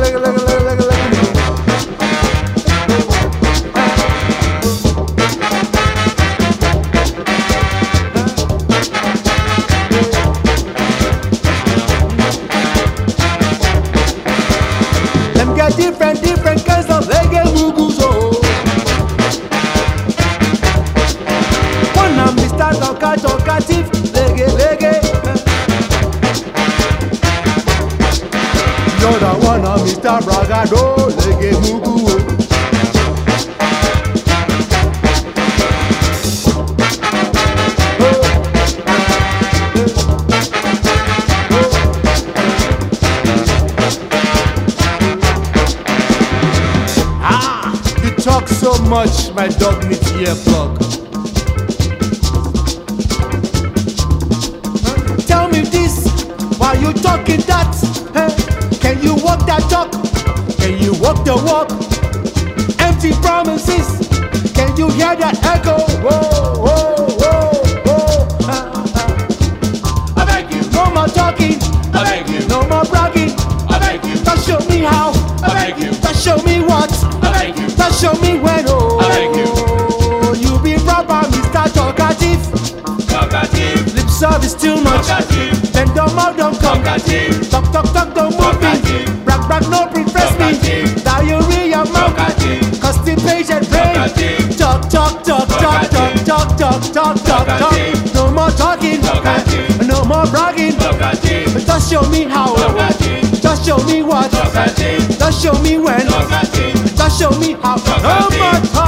那个那个 Ah, you talk so much, my dog needs earplug. Walk? Empty promises, can you hear that echo? Whoa, whoa, whoa, whoa. Ah, ah. I beg you, No more talking, I beg you, no more bragging. I beg you, Just show me how, I beg you, just show me what. I beg you, Just show me when, oh. I beg you. You be proper, Mr. Talkative. talkative, Lip service too much. talkative, Then don't mouth, don't come. talkative, Talk, talk, talk, don't move me. Brag, brag, no impress me. Talkative. Just show me how. Just show me what. Just show me when. Just show me how. No Talkative. more talking.